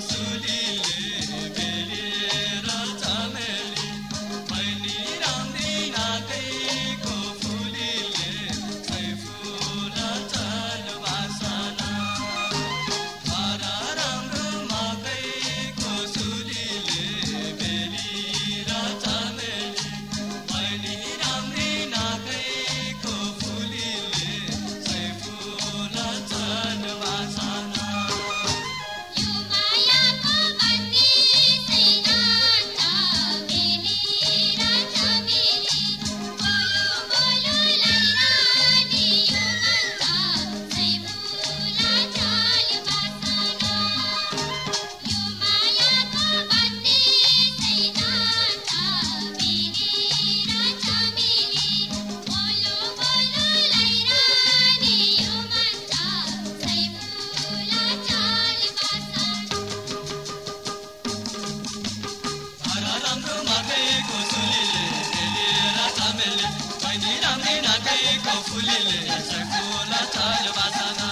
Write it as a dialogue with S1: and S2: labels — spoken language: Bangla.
S1: sudi na kai ka fulile sai kula talibasana